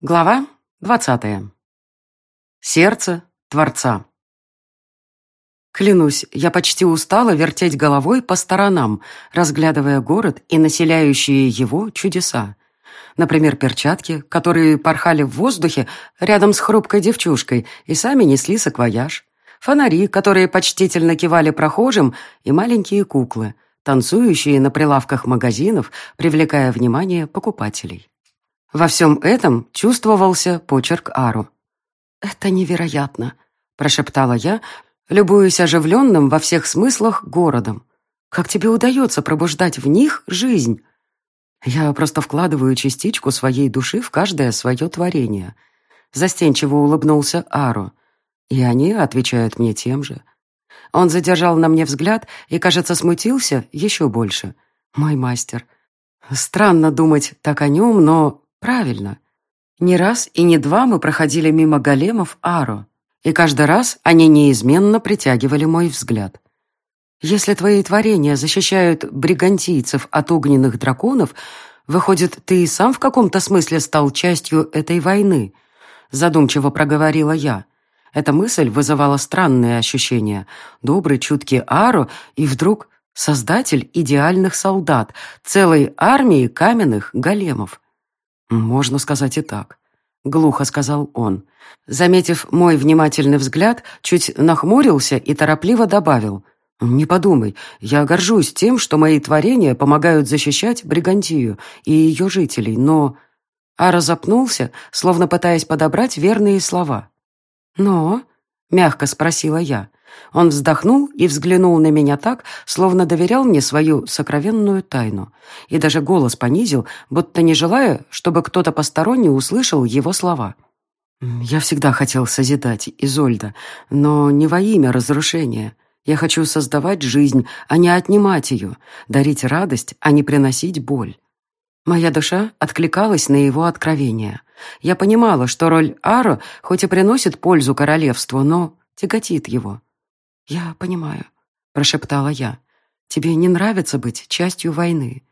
Глава двадцатая. Сердце Творца. Клянусь, я почти устала вертеть головой по сторонам, разглядывая город и населяющие его чудеса. Например, перчатки, которые порхали в воздухе рядом с хрупкой девчушкой и сами несли саквояж. Фонари, которые почтительно кивали прохожим, и маленькие куклы, танцующие на прилавках магазинов, привлекая внимание покупателей. Во всем этом чувствовался почерк Ару. «Это невероятно», — прошептала я, любуясь оживленным во всех смыслах городом. «Как тебе удается пробуждать в них жизнь?» «Я просто вкладываю частичку своей души в каждое свое творение», — застенчиво улыбнулся Ару. «И они отвечают мне тем же». Он задержал на мне взгляд и, кажется, смутился еще больше. «Мой мастер». Странно думать так о нем, но Правильно. Не раз и не два мы проходили мимо големов Аро, и каждый раз они неизменно притягивали мой взгляд. Если твои творения защищают бригантийцев от огненных драконов, выходит, ты и сам в каком-то смысле стал частью этой войны, задумчиво проговорила я. Эта мысль вызывала странные ощущения. Добрый, чуткий Аро, и вдруг создатель идеальных солдат, целой армии каменных големов. «Можно сказать и так», — глухо сказал он. Заметив мой внимательный взгляд, чуть нахмурился и торопливо добавил. «Не подумай, я горжусь тем, что мои творения помогают защищать Бригантию и ее жителей, но...» Ара запнулся, словно пытаясь подобрать верные слова. «Но?» — мягко спросила я. Он вздохнул и взглянул на меня так, словно доверял мне свою сокровенную тайну. И даже голос понизил, будто не желая, чтобы кто-то посторонний услышал его слова. «Я всегда хотел созидать, Изольда, но не во имя разрушения. Я хочу создавать жизнь, а не отнимать ее, дарить радость, а не приносить боль». Моя душа откликалась на его откровение. Я понимала, что роль Аро хоть и приносит пользу королевству, но тяготит его. «Я понимаю», — прошептала я. «Тебе не нравится быть частью войны?»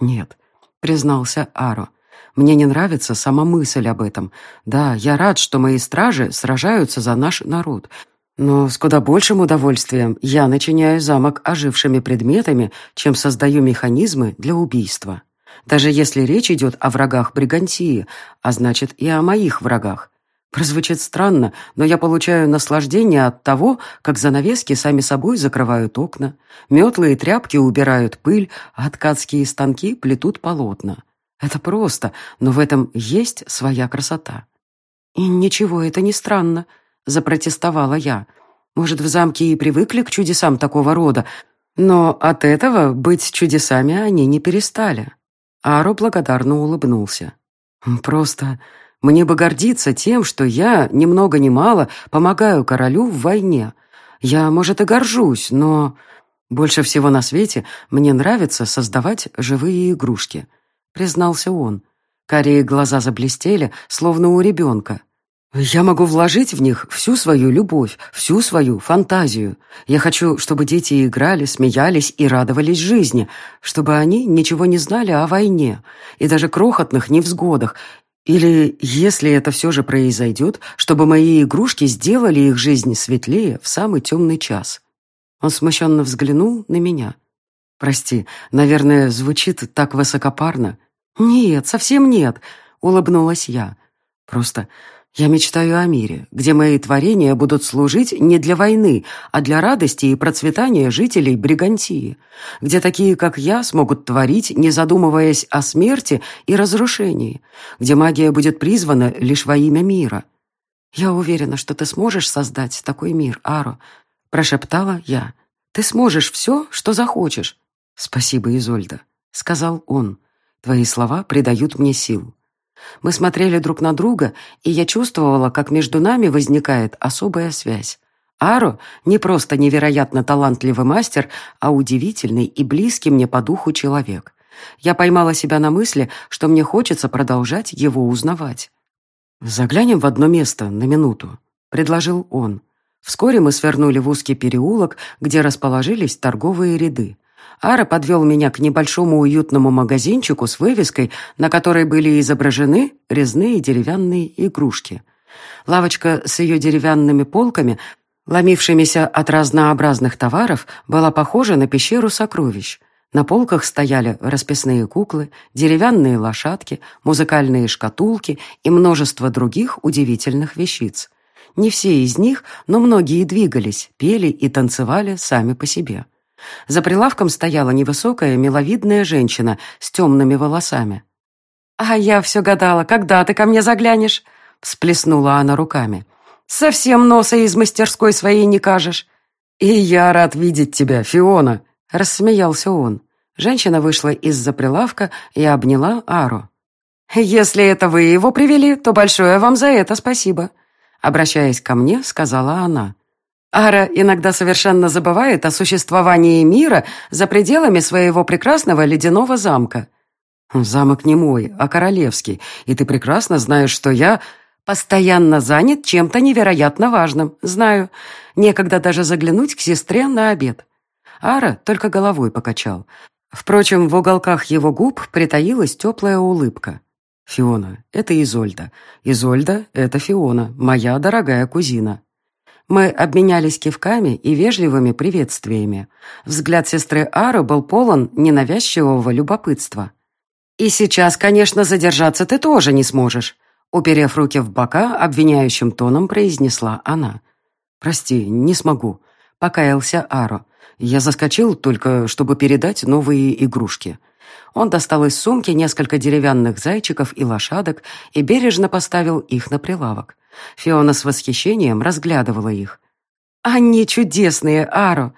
«Нет», — признался Аро. «Мне не нравится сама мысль об этом. Да, я рад, что мои стражи сражаются за наш народ, но с куда большим удовольствием я начиняю замок ожившими предметами, чем создаю механизмы для убийства. Даже если речь идет о врагах Бригантии, а значит и о моих врагах. Прозвучит странно, но я получаю наслаждение от того, как занавески сами собой закрывают окна, метлы и тряпки убирают пыль, а ткацкие станки плетут полотна. Это просто, но в этом есть своя красота. И ничего, это не странно, запротестовала я. Может, в замке и привыкли к чудесам такого рода, но от этого быть чудесами они не перестали. Аро благодарно улыбнулся. Просто мне бы гордиться тем, что я, ни много ни мало, помогаю королю в войне. Я, может, и горжусь, но... Больше всего на свете мне нравится создавать живые игрушки», — признался он. Карие глаза заблестели, словно у ребенка. «Я могу вложить в них всю свою любовь, всю свою фантазию. Я хочу, чтобы дети играли, смеялись и радовались жизни, чтобы они ничего не знали о войне и даже крохотных невзгодах, или, если это все же произойдет, чтобы мои игрушки сделали их жизнь светлее в самый темный час. Он смущенно взглянул на меня. «Прости, наверное, звучит так высокопарно». «Нет, совсем нет», — улыбнулась я. «Просто я мечтаю о мире, где мои творения будут служить не для войны, а для радости и процветания жителей Бригантии, где такие, как я, смогут творить, не задумываясь о смерти и разрушении, где магия будет призвана лишь во имя мира. «Я уверена, что ты сможешь создать такой мир, Аро», — прошептала я. «Ты сможешь все, что захочешь». «Спасибо, Изольда», — сказал он. «Твои слова придают мне сил». Мы смотрели друг на друга, и я чувствовала, как между нами возникает особая связь. Аро не просто невероятно талантливый мастер, а удивительный и близкий мне по духу человек. Я поймала себя на мысли, что мне хочется продолжать его узнавать. «Заглянем в одно место на минуту», — предложил он. Вскоре мы свернули в узкий переулок, где расположились торговые ряды. Ара подвел меня к небольшому уютному магазинчику с вывеской, на которой были изображены резные деревянные игрушки. Лавочка с ее деревянными полками, ломившимися от разнообразных товаров, была похожа на пещеру сокровищ. На полках стояли расписные куклы, деревянные лошадки, музыкальные шкатулки и множество других удивительных вещиц. Не все из них, но многие двигались, пели и танцевали сами по себе. За прилавком стояла невысокая, миловидная женщина с темными волосами. «А я все гадала, когда ты ко мне заглянешь?» — всплеснула она руками. «Совсем носа из мастерской своей не кажешь». «И я рад видеть тебя, Фиона», — рассмеялся он. Женщина вышла из-за прилавка и обняла Ару. «Если это вы его привели, то большое вам за это спасибо», — обращаясь ко мне, сказала она. Ара иногда совершенно забывает о существовании мира за пределами своего прекрасного ледяного замка. Замок не мой, а королевский, и ты прекрасно знаешь, что я постоянно занят чем-то невероятно важным. Знаю. Некогда даже заглянуть к сестре на обед. Ара только головой покачал. Впрочем, в уголках его губ притаилась теплая улыбка. «Фиона, это Изольда. Изольда — это Фиона, моя дорогая кузина. Мы обменялись кивками и вежливыми приветствиями. Взгляд сестры Ары был полон ненавязчивого любопытства. «И сейчас, конечно, задержаться ты тоже не сможешь», уперев руки в бока, обвиняющим тоном произнесла она. «Прости, не смогу», — покаялся Аро. «Я заскочил только, чтобы передать новые игрушки». Он достал из сумки несколько деревянных зайчиков и лошадок и бережно поставил их на прилавок. Фиона с восхищением разглядывала их. «Они чудесные, Аро!»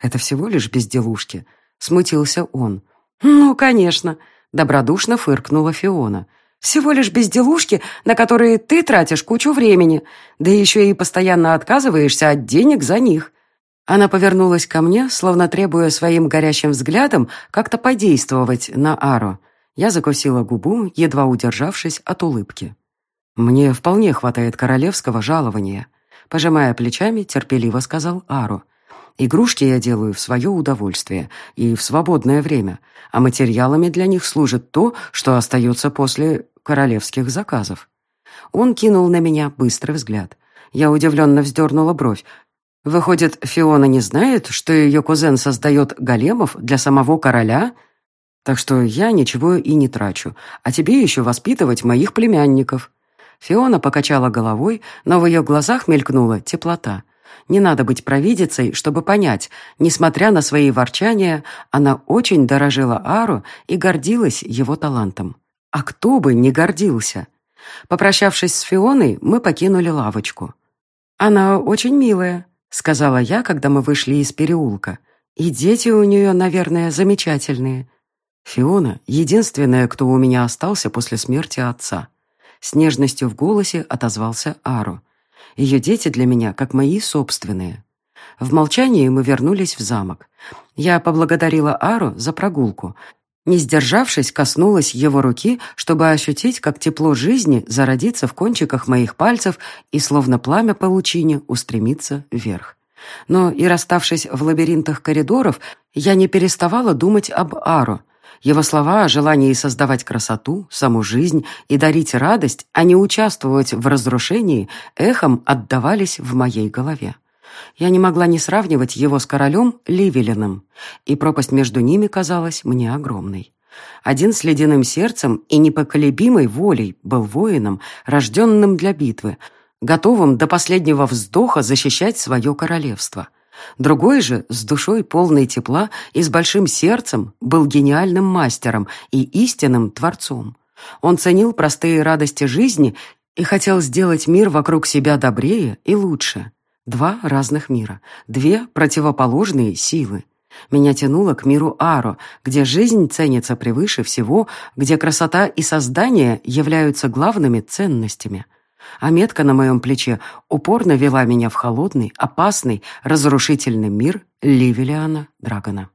«Это всего лишь безделушки», — смутился он. «Ну, конечно», — добродушно фыркнула Фиона. «Всего лишь безделушки, на которые ты тратишь кучу времени, да еще и постоянно отказываешься от денег за них». Она повернулась ко мне, словно требуя своим горящим взглядом как-то подействовать на Аро. Я закусила губу, едва удержавшись от улыбки. «Мне вполне хватает королевского жалования», — пожимая плечами, терпеливо сказал Ару. «Игрушки я делаю в свое удовольствие и в свободное время, а материалами для них служит то, что остается после королевских заказов». Он кинул на меня быстрый взгляд. Я удивленно вздернула бровь. «Выходит, Фиона не знает, что ее кузен создает големов для самого короля?» Так что я ничего и не трачу, а тебе еще воспитывать моих племянников. Фиона покачала головой, но в ее глазах мелькнула теплота. Не надо быть провидицей, чтобы понять, несмотря на свои ворчания, она очень дорожила Ару и гордилась его талантом. А кто бы не гордился? Попрощавшись с Фионой, мы покинули лавочку. «Она очень милая», — сказала я, когда мы вышли из переулка. «И дети у нее, наверное, замечательные». Фиона — единственная, кто у меня остался после смерти отца. С нежностью в голосе отозвался Ару. Ее дети для меня как мои собственные. В молчании мы вернулись в замок. Я поблагодарила Ару за прогулку. Не сдержавшись, коснулась его руки, чтобы ощутить, как тепло жизни зародится в кончиках моих пальцев и, словно пламя по устремится вверх. Но и расставшись в лабиринтах коридоров, я не переставала думать об Ару, его слова о желании создавать красоту, саму жизнь и дарить радость, а не участвовать в разрушении, эхом отдавались в моей голове. Я не могла не сравнивать его с королем Ливелином, и пропасть между ними казалась мне огромной. Один с ледяным сердцем и непоколебимой волей был воином, рожденным для битвы, готовым до последнего вздоха защищать свое королевство – Другой же, с душой полной тепла и с большим сердцем, был гениальным мастером и истинным творцом. Он ценил простые радости жизни и хотел сделать мир вокруг себя добрее и лучше. Два разных мира, две противоположные силы. Меня тянуло к миру Аро, где жизнь ценится превыше всего, где красота и создание являются главными ценностями – а метка на моем плече упорно вела меня в холодный, опасный, разрушительный мир Ливелиана Драгона.